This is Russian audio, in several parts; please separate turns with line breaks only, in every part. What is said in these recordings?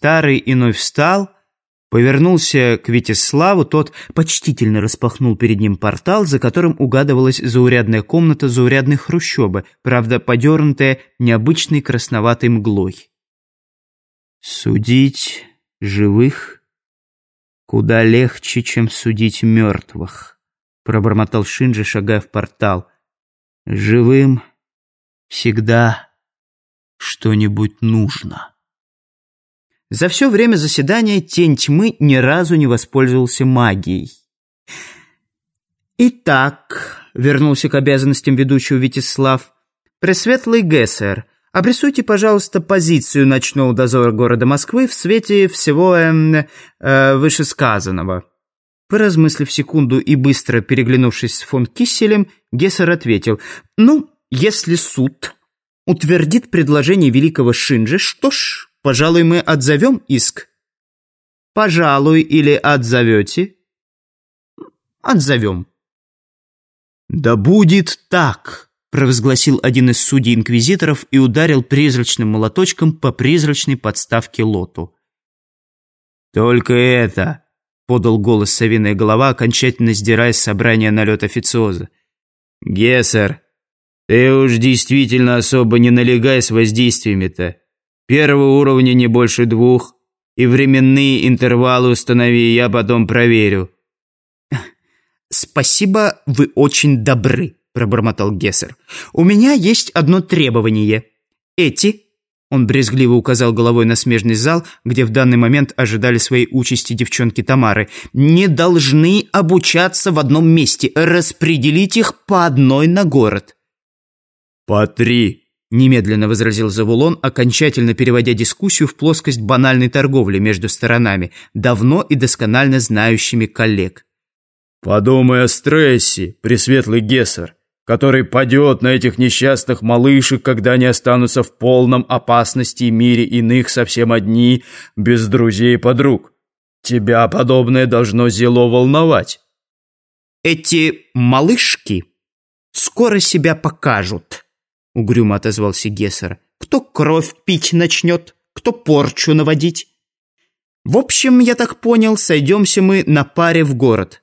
Старый иной встал, повернулся к Витиславу, тот почтительно распахнул перед ним портал, за которым угадывалась заурядная комната заурядной хрущобы, правда, подернутая необычной красноватой мглой. «Судить живых куда легче, чем судить мертвых», — пробормотал Шинджи, шагая в портал. «Живым всегда что-нибудь нужно». За все время заседания тень тьмы ни разу не воспользовался магией. «Итак», — вернулся к обязанностям ведущего Витислав, «Пресветлый Гессер, обрисуйте, пожалуйста, позицию ночного дозора города Москвы в свете всего э, э, вышесказанного». Поразмыслив секунду и быстро переглянувшись с фон Кисселем, Гессер ответил, «Ну, если суд утвердит предложение великого Шинджи, что ж, Пожалуй, мы отзовем иск. Пожалуй, или отзовете? Отзовем. Да будет так, провозгласил один из судей-инквизиторов и ударил призрачным молоточком по призрачной подставке лоту. Только это, подал голос совиная голова, окончательно сдирая с собрания налет официоза. Гессер, ты уж действительно особо не налегай с воздействиями-то. Первого уровня не больше двух. И временные интервалы установи, я потом проверю». «Спасибо, вы очень добры», – пробормотал Гессер. «У меня есть одно требование. Эти...» Он брезгливо указал головой на смежный зал, где в данный момент ожидали своей участи девчонки Тамары. «Не должны обучаться в одном месте. Распределить их по одной на город».
«По три», Немедленно возразил Завулон, окончательно переводя дискуссию в плоскость банальной торговли между сторонами, давно и досконально знающими коллег.
«Подумай о стрессе, пресветлый Гессер, который падет на этих несчастных малышек, когда они останутся в полном опасности мире иных совсем одни, без друзей и подруг. Тебя подобное должно зело волновать».
«Эти малышки скоро себя покажут», — угрюмо отозвался Гессер. «Кто кровь пить начнет, кто порчу наводить. В общем, я так понял, сойдемся мы на паре в город».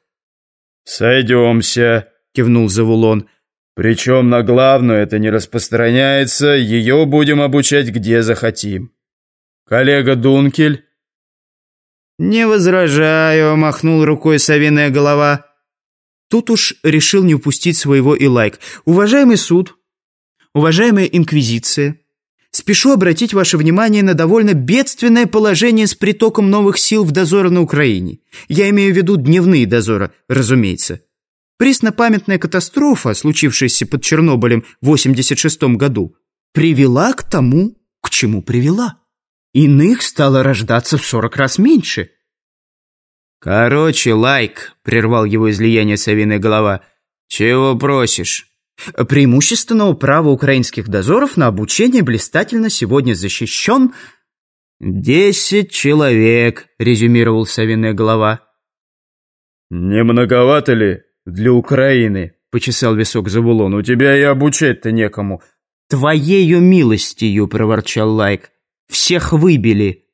«Сойдемся», — кивнул Завулон. «Причем на главную это не распространяется, ее будем обучать где захотим. Коллега Дункель?»
«Не возражаю», — махнул рукой совиная голова. Тут уж решил не упустить своего и лайк. «Уважаемый суд, Уважаемая Инквизиция, спешу обратить ваше внимание на довольно бедственное положение с притоком новых сил в дозоры на Украине. Я имею в виду дневные дозоры, разумеется. Преснопамятная катастрофа, случившаяся под Чернобылем в 86 году, привела к тому, к чему привела. Иных стало рождаться в 40 раз меньше.
«Короче, лайк», — прервал его излияние совиная голова, — «чего просишь?»
Преимущественного права украинских дозоров на обучение блистательно сегодня защищен...
«Десять человек», — резюмировал совиная голова.
«Не многовато ли для Украины?» — почесал висок Завулон. «У тебя и обучать-то некому».
«Твоею милостью», — проворчал Лайк. «Всех выбили».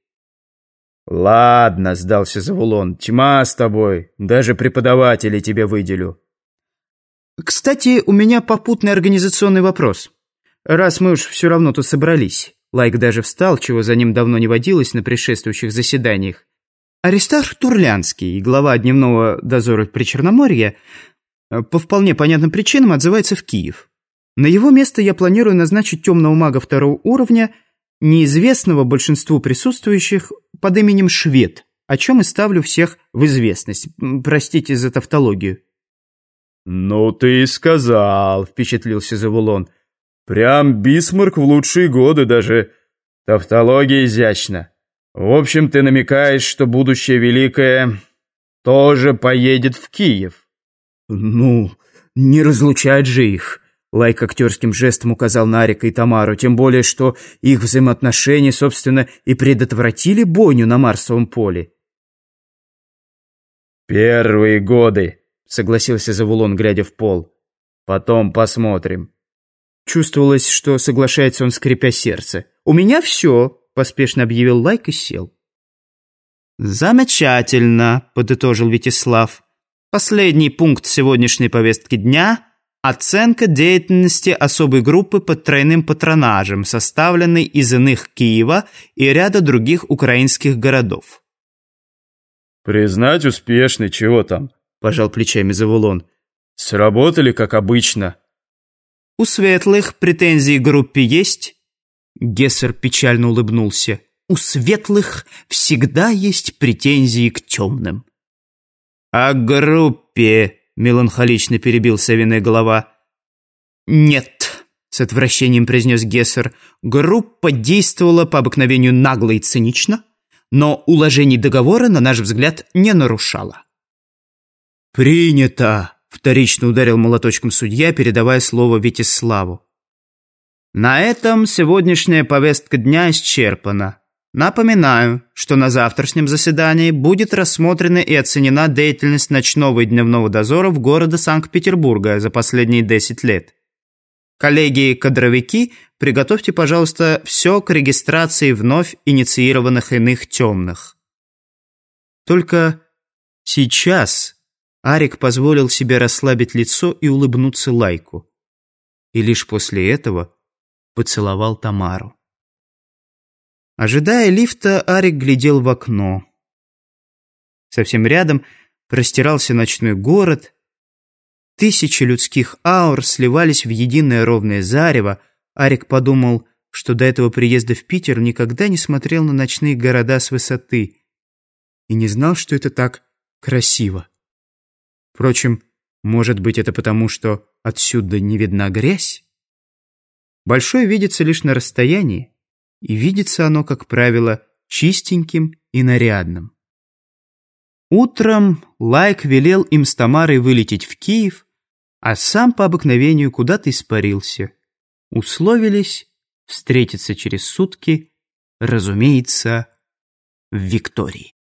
«Ладно», — сдался Завулон. «Тьма с тобой. Даже преподавателей тебе выделю».
Кстати, у меня попутный организационный вопрос. Раз мы уж все равно тут собрались. Лайк даже встал, чего за ним давно не водилось на предшествующих заседаниях. Аристарх Турлянский, глава дневного дозора при Черноморье, по вполне понятным причинам отзывается в Киев. На его место я планирую назначить темного мага второго уровня, неизвестного большинству присутствующих под именем Швед, о чем и ставлю всех в известность. Простите за тавтологию.
«Ну ты и сказал», — впечатлился Завулон. «Прям Бисмарк в лучшие годы даже. Тавтология изящна. В общем, ты намекаешь, что будущее великое тоже поедет в Киев».
«Ну, не разлучать же их», — Лайк актерским жестом указал на Арика и Тамару, тем более, что их взаимоотношения, собственно, и предотвратили бойню на Марсовом поле.
«Первые годы», согласился Завулон, глядя в пол. «Потом посмотрим».
Чувствовалось, что соглашается он, скрепя сердце. «У меня все», — поспешно объявил Лайк и сел. «Замечательно», — подытожил Витислав. «Последний пункт сегодняшней повестки дня — оценка деятельности особой группы под тройным патронажем, составленной из иных Киева и ряда других украинских городов».
«Признать успешный, чего там?» – пожал плечами Завулон. «Сработали, как обычно».
«У светлых претензии к группе есть?» Гессер печально улыбнулся. «У светлых всегда есть претензии к темным». «А группе?» – меланхолично перебил совиная голова. «Нет», – с отвращением произнес Гессер. «Группа действовала по обыкновению нагло и цинично» но уложений договора, на наш взгляд, не нарушала.
«Принято!» – вторично ударил молоточком судья, передавая слово Витиславу.
«На этом сегодняшняя повестка дня исчерпана. Напоминаю, что на завтрашнем заседании будет рассмотрена и оценена деятельность ночного и дневного дозора в городе Санкт-Петербурга за последние 10 лет. Коллеги-кадровики, приготовьте, пожалуйста, все к регистрации вновь инициированных иных темных.
Только сейчас Арик позволил себе расслабить лицо и улыбнуться Лайку. И лишь после этого поцеловал Тамару. Ожидая лифта, Арик глядел в окно. Совсем рядом простирался ночной город, Тысячи людских аур сливались в единое ровное зарево. Арик подумал, что до этого приезда в Питер никогда не смотрел на ночные города с высоты и не знал, что это так красиво. Впрочем, может быть, это потому, что отсюда не видна грязь? Большое видится лишь на расстоянии, и видится оно, как правило, чистеньким и нарядным. Утром Лайк велел им с Тамарой вылететь в Киев, а сам по обыкновению куда-то испарился. Условились встретиться через сутки, разумеется, в Виктории.